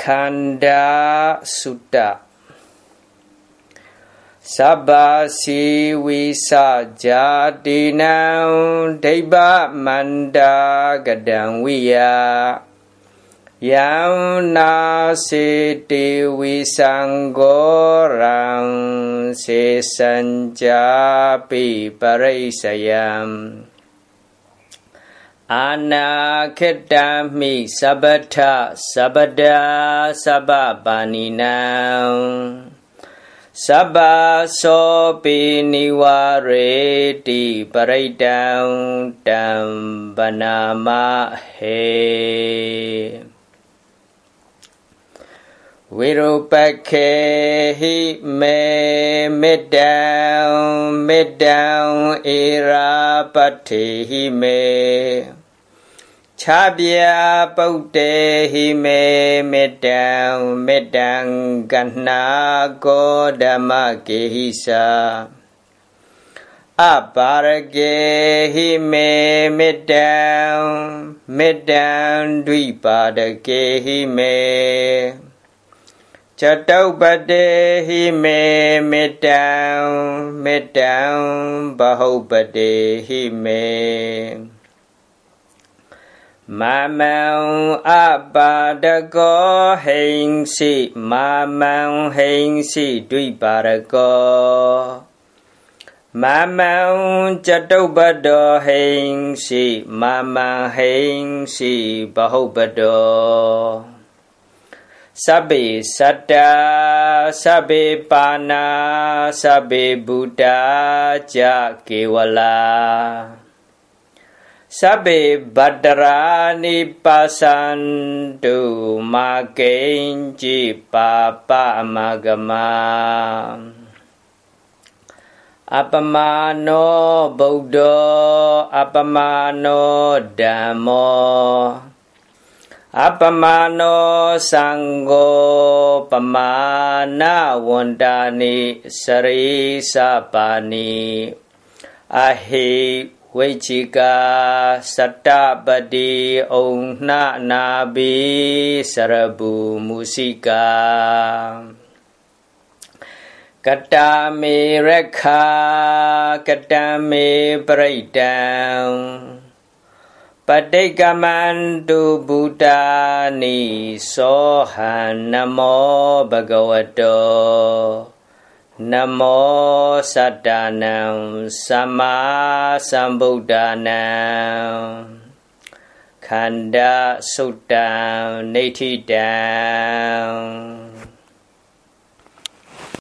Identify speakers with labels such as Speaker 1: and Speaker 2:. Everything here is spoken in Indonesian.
Speaker 1: Kanda Sutta Sabasi wisa jadinau deba manda gadang wiya Yang nasi dewi sanggorang parei sayam. အာနာခေတ္တမိသဗ္ဗထသဗ္ဗဒာသဗ္ဗပါဏိနံသဗ္ဗသောပိနိဝရေတိပရိတံတံဗနာမဟေ Virupakehi me midam midam irapatehi me. Chabya pautehi me midam midam ganna godamakehi sa. Aparagehi me midam midam dvipadekehi me. จตุปเตหิเมมิตังมิตังบหุปเตหิเมမာမံအပါဒကောဟိဉ္စိမာမံဟိဉ္စိဒွိပါရကောမာမံจตุပတောဟိဉ္စိမာမံဟိဉ္စိဘဟုပတော sabe sada sabe pana sabe buddha jakewala sabe badara nipasantu makenci papa magama. Apamano buddha apamano damo. လာစဗေဗတ္တရာနိပါစန္တုမာကိဉ္จิပါပမဂမအပမာနောဗုဒ္ဓအပမာနောဓမ္မောအပမနောသံဃောပမာဏဝန္တာနိစရိစပါနိအဟိဝိချိကာစတ္တပတိဩနှနာဘိစရဘူမုစိကာကတမေရခာကတမေပရိတံ ပဋိကမန္တုဗုဒ္ဓာနိသောဟံနမောဘဂဝတောနမောသတ္တနံသမ္မာသမ္ဗုဒ္ဓနံခန္ဓာသုတ္တံနေဋ္ဌိတံ